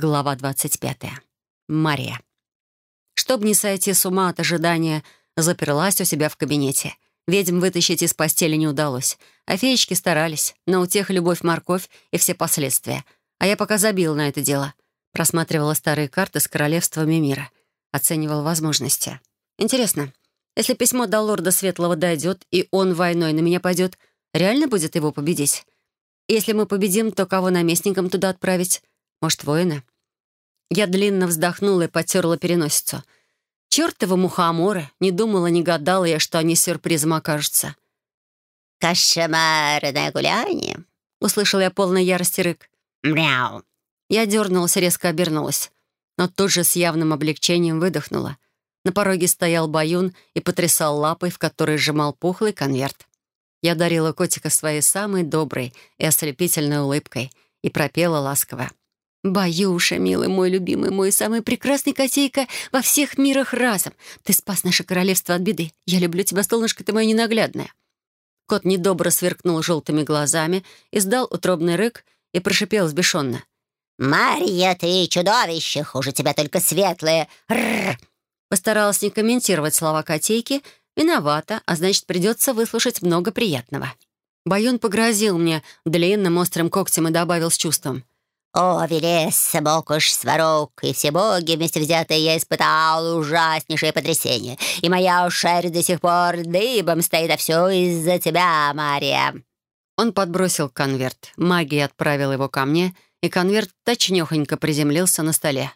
Глава 25. Мария. Чтобы не сойти с ума от ожидания, заперлась у себя в кабинете. Ведьм вытащить из постели не удалось. А феечки старались, но у тех любовь-морковь и все последствия. А я пока забил на это дело. Просматривала старые карты с королевствами мира. Оценивал возможности. Интересно, если письмо до лорда Светлого дойдет, и он войной на меня пойдет, реально будет его победить? Если мы победим, то кого наместником туда отправить? Может, воина? Я длинно вздохнула и потерла переносицу. Чёртовы мухоморы! Не думала, не гадала я, что они сюрпризом окажутся. «Кошмарное гуляние!» — услышал я полный ярости рык. «Мяу!» Я дернулась, резко обернулась, но тут же с явным облегчением выдохнула. На пороге стоял Баюн и потрясал лапой, в которой сжимал пухлый конверт. Я дарила котика своей самой доброй и ослепительной улыбкой и пропела ласково. «Баюша, милый мой любимый мой, самый прекрасный котейка во всех мирах разом. Ты спас наше королевство от беды. Я люблю тебя, солнышко, ты моя ненаглядная». Кот недобро сверкнул желтыми глазами, издал утробный рык и прошипел взбешенно. «Марья, ты чудовище! Хуже тебя только светлые! Рррр!» Постаралась не комментировать слова котейки. Виновата, а значит, придется выслушать много приятного. Баюн погрозил мне длинным острым когтем и добавил с чувством. «О, Велес, бог сварог, и все боги вместе взятые я испытал ужаснейшее потрясение, и моя шерсть до сих пор дыбом стоит, а все из-за тебя, Мария». Он подбросил конверт. Магия отправила его ко мне, и конверт точнёхонько приземлился на столе.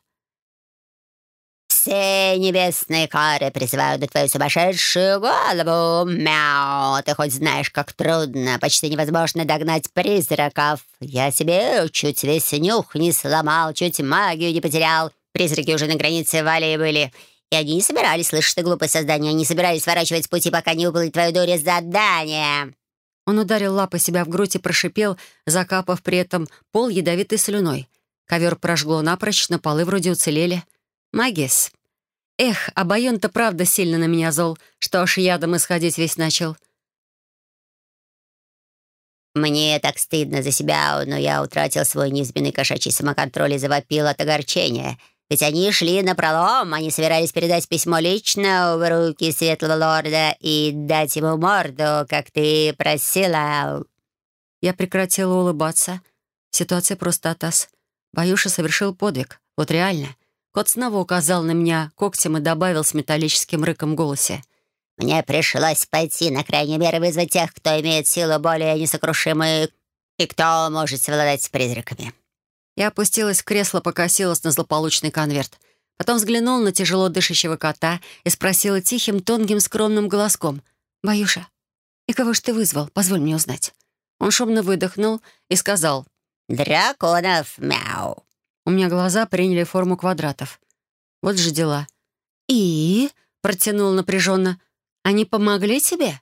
«Все небесные кары призывают на твою сумасшедшую голову. Мяу, ты хоть знаешь, как трудно, почти невозможно догнать призраков. Я себе чуть весь нюх не сломал, чуть магию не потерял. Призраки уже на границе Валии были. И они не собирались, слышишь ты, глупое создание, они собирались сворачивать с пути, пока не выполнить твою дуре задание». Он ударил лапой себя в грудь и прошипел, закапав при этом пол ядовитой слюной. Ковер прожгло напрочь, на полы вроде уцелели. Магис. Эх, а Байон-то правда сильно на меня зол, что аж ядом исходить весь начал. «Мне так стыдно за себя, но я утратил свой неизменный кошачий самоконтроль и завопил от огорчения. Ведь они шли на пролом, они собирались передать письмо лично в руки Светлого Лорда и дать ему морду, как ты просила». Я прекратила улыбаться. Ситуация просто атас. Баюша совершил подвиг. Вот реально. Кот снова указал на меня когтем и добавил с металлическим рыком в голосе. «Мне пришлось пойти на крайнюю меры вызвать тех, кто имеет силу более несокрушимую и кто может совладать с призраками». Я опустилась в кресло, покосилась на злополучный конверт. Потом взглянул на тяжело дышащего кота и спросила тихим, тонким, скромным голоском. «Баюша, и кого ж ты вызвал? Позволь мне узнать». Он шумно выдохнул и сказал. «Драконов, мяу». У меня глаза приняли форму квадратов. Вот же дела. «И?» — протянул напряженно. «Они помогли тебе?»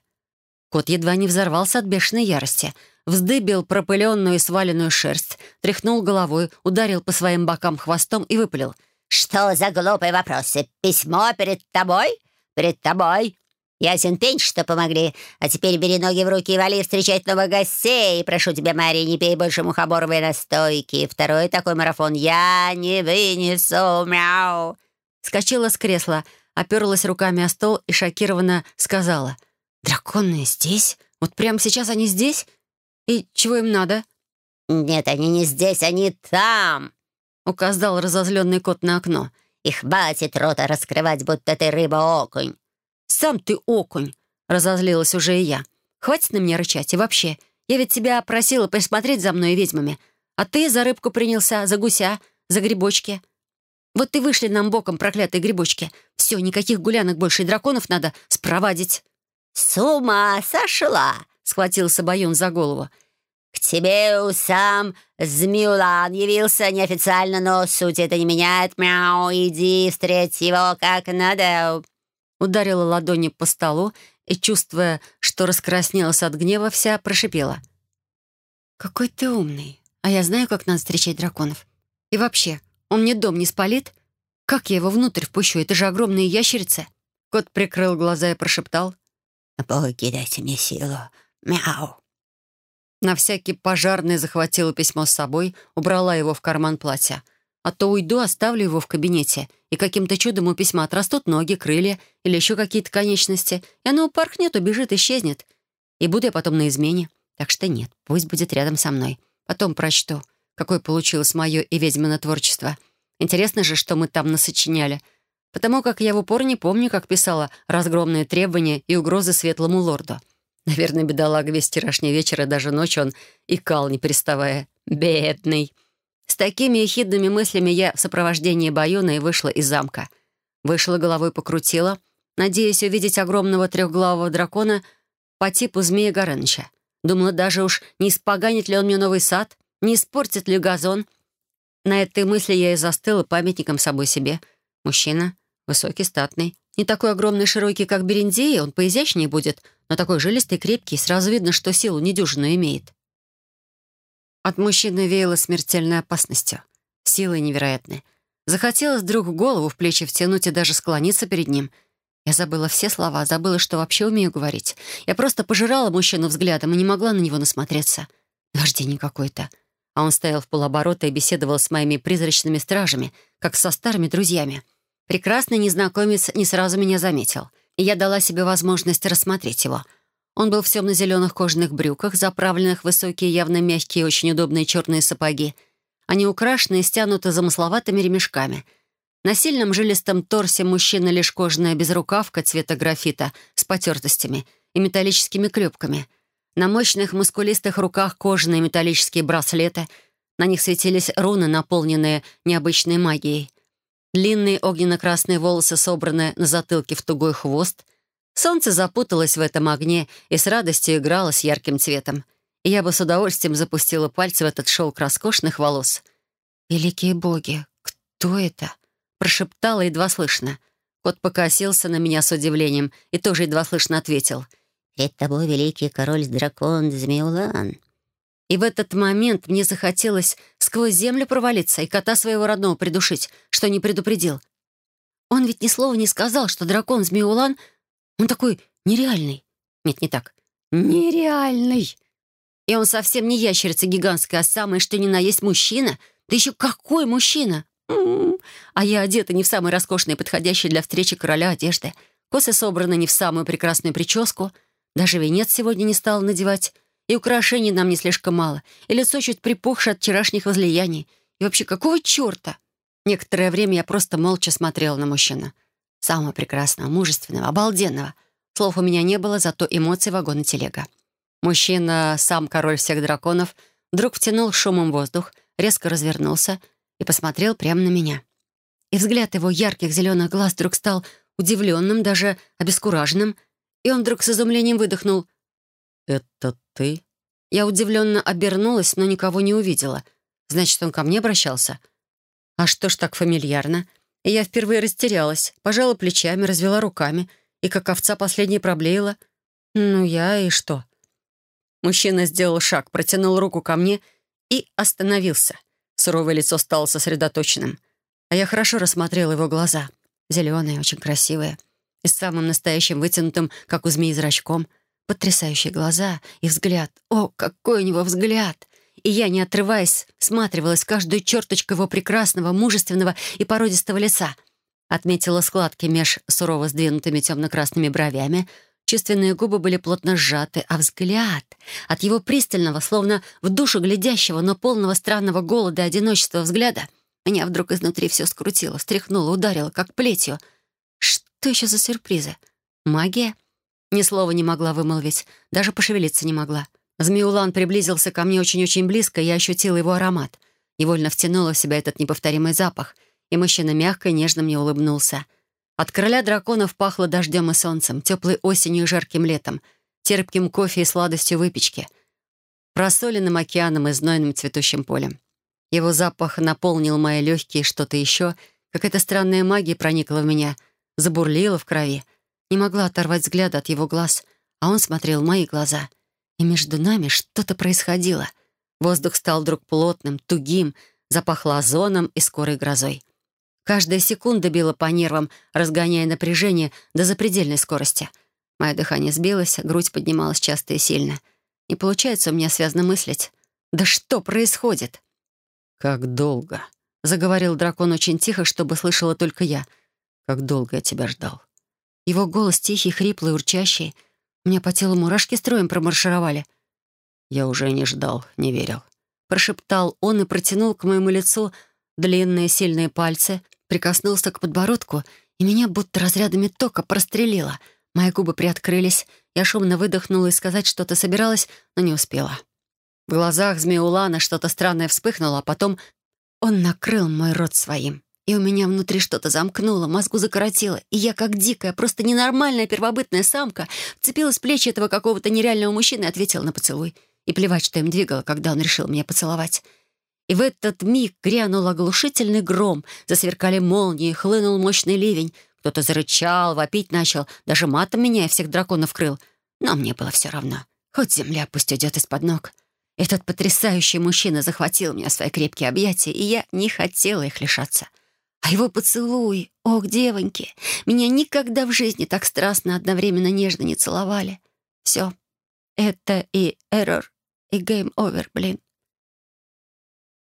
Кот едва не взорвался от бешеной ярости. Вздыбил пропыленную и сваленную шерсть, тряхнул головой, ударил по своим бокам хвостом и выпалил. «Что за глупые вопросы? Письмо перед тобой? Перед тобой? Ясен пень, что помогли. А теперь бери ноги в руки и вали встречать новых гостей. Прошу тебя, Мария, не пей больше мухоборовой настойки. Второй такой марафон я не вынесу. Мяу!» Скочила с кресла, оперлась руками о стол и шокированно сказала. «Драконы здесь? Вот прямо сейчас они здесь? И чего им надо?» «Нет, они не здесь, они там!» — указал разозленный кот на окно. «Их хватит рота раскрывать, будто ты рыба-окунь. «Сам ты окунь!» — разозлилась уже и я. «Хватит на меня рычать. И вообще, я ведь тебя просила присмотреть за мной и ведьмами. А ты за рыбку принялся, за гуся, за грибочки. Вот ты вышли нам боком, проклятые грибочки. Все, никаких гулянок больше, и драконов надо спровадить». «С ума сошла!» — схватился Баюн за голову. «К тебе сам Змеулан явился неофициально, но суть это не меняет. Мяу, иди встреть его как надо ударила ладони по столу и, чувствуя, что раскраснелась от гнева, вся прошипела. «Какой ты умный. А я знаю, как надо встречать драконов. И вообще, он мне дом не спалит? Как я его внутрь впущу? Это же огромные ящерицы!» Кот прикрыл глаза и прошептал. «Боги, дайте мне силу. Мяу!» На всякий пожарный захватила письмо с собой, убрала его в карман платья. А то уйду, оставлю его в кабинете, и каким-то чудом у письма отрастут ноги, крылья или еще какие-то конечности, и оно упорхнет, убежит, исчезнет. И буду я потом на измене. Так что нет, пусть будет рядом со мной. Потом прочту, какое получилось мое и ведьмино творчество. Интересно же, что мы там насочиняли. Потому как я в упор не помню, как писала разгромные требования и угрозы светлому лорду. Наверное, бедолага весь вчерашний вечер и даже ночь он икал, не переставая. Бедный. С такими ехидными мыслями я в сопровождении Баюна и вышла из замка. Вышла головой покрутила, надеясь увидеть огромного трехглавого дракона по типу змея Горыныча. Думала, даже уж не испоганит ли он мне новый сад, не испортит ли газон. На этой мысли я и застыла памятником собой себе. Мужчина, высокий, статный, не такой огромный широкий, как Берендеи, он поизящнее будет, но такой жилистый, крепкий, сразу видно, что силу недюжинную имеет. От мужчины веяло смертельной опасностью, силой невероятной. Захотелось вдруг голову в плечи втянуть и даже склониться перед ним. Я забыла все слова, забыла, что вообще умею говорить. Я просто пожирала мужчину взглядом и не могла на него насмотреться. Наваждение какое-то. А он стоял в полоборота и беседовал с моими призрачными стражами, как со старыми друзьями. Прекрасный незнакомец не сразу меня заметил, и я дала себе возможность рассмотреть его — он был в темно-зеленых кожаных брюках, заправленных в высокие, явно мягкие очень удобные черные сапоги. Они украшены и стянуты замысловатыми ремешками. На сильном жилистом торсе мужчины лишь кожаная безрукавка цвета графита с потертостями и металлическими клепками. На мощных мускулистых руках кожаные металлические браслеты. На них светились руны, наполненные необычной магией. Длинные огненно-красные волосы собраны на затылке в тугой хвост — Солнце запуталось в этом огне и с радостью играло с ярким цветом. И я бы с удовольствием запустила пальцы в этот шелк роскошных волос. «Великие боги, кто это?» Прошептала едва слышно. Кот покосился на меня с удивлением и тоже едва слышно ответил. «Перед тобой великий король-дракон Змеулан». И в этот момент мне захотелось сквозь землю провалиться и кота своего родного придушить, что не предупредил. Он ведь ни слова не сказал, что дракон Змеулан он такой нереальный. Нет, не так. Нереальный. И он совсем не ящерица гигантская, а самое что ни на есть мужчина. Да еще какой мужчина! М-м-м. А я одета не в самые роскошные, подходящие для встречи короля одежды. Косы собраны не в самую прекрасную прическу. Даже венец сегодня не стал надевать. И украшений нам не слишком мало. И лицо чуть припухшее от вчерашних возлияний. И вообще, какого черта? Некоторое время я просто молча смотрела на мужчину. Самого прекрасного, мужественного, обалденного. Слов у меня не было, зато эмоций вагона телега. Мужчина, сам король всех драконов, вдруг втянул шумом воздух, резко развернулся и посмотрел прямо на меня. И взгляд его ярких зеленых глаз вдруг стал удивленным, даже обескураженным, и он вдруг с изумлением выдохнул. «Это ты?» Я удивленно обернулась, но никого не увидела. Значит, он ко мне обращался? А что ж так фамильярно? И я впервые растерялась, пожала плечами, развела руками и, как овца, последней проблеяла. «Ну, я и что?» Мужчина сделал шаг, протянул руку ко мне и остановился. Суровое лицо стало сосредоточенным. А я хорошо рассмотрела его глаза. Зеленые, очень красивые. И с самым настоящим вытянутым, как у змеи, зрачком. Потрясающие глаза и взгляд. О, какой у него взгляд! И я, не отрываясь, всматривалась в каждую черточку его прекрасного, мужественного и породистого лица. Отметила складки меж сурово сдвинутыми темно-красными бровями, чувственные губы были плотно сжаты, а взгляд от его пристального, словно в душу глядящего, но полного странного голода и одиночества взгляда меня вдруг изнутри все скрутило, встряхнуло, ударило, как плетью. Что еще за сюрпризы? Магия? Ни слова не могла вымолвить, даже пошевелиться не могла. Змеулан приблизился ко мне очень-очень близко, и я ощутила его аромат. Невольно втянула в себя этот неповторимый запах, и мужчина мягко и нежно мне улыбнулся. От короля драконов пахло дождем и солнцем, теплой осенью и жарким летом, терпким кофе и сладостью выпечки, просоленным океаном и знойным цветущим полем. Его запах наполнил мои легкие что-то еще, какая-то странная магия проникла в меня, забурлила в крови. Не могла оторвать взгляд от его глаз, а он смотрел в мои глаза — и между нами что-то происходило. Воздух стал вдруг плотным, тугим, запахло озоном и скорой грозой. Каждая секунда била по нервам, разгоняя напряжение до запредельной скорости. Мое дыхание сбилось, грудь поднималась часто и сильно. Не получается у меня связно мыслить. Да что происходит? «Как долго?» — заговорил дракон очень тихо, чтобы слышала только я. «Как долго я тебя ждал». Его голос тихий, хриплый, урчащий. Меня по телу мурашки строем промаршировали. «Я уже не ждал, не верил», — прошептал он и протянул к моему лицу длинные сильные пальцы, прикоснулся к подбородку, и меня будто разрядами тока прострелило. Мои губы приоткрылись, я шумно выдохнула и сказать что-то собиралась, но не успела. В глазах Змеулана что-то странное вспыхнуло, а потом он накрыл мой рот своим. И у меня внутри что-то замкнуло, мозгу закоротило, и я, как дикая, просто ненормальная первобытная самка, вцепилась в плечи этого какого-то нереального мужчины и ответила на поцелуй. И плевать, что им двигало, когда он решил меня поцеловать. И в этот миг грянул оглушительный гром, засверкали молнии, хлынул мощный ливень. Кто-то зарычал, вопить начал, даже матом меня и всех драконов крыл. Но мне было все равно. Хоть земля пусть уйдет из-под ног. Этот потрясающий мужчина захватил меня в свои крепкие объятия, и я не хотела их лишаться. А его поцелуй, ох, девоньки, меня никогда в жизни так страстно одновременно нежно не целовали. Все, это и эррор, и гейм овер, блин.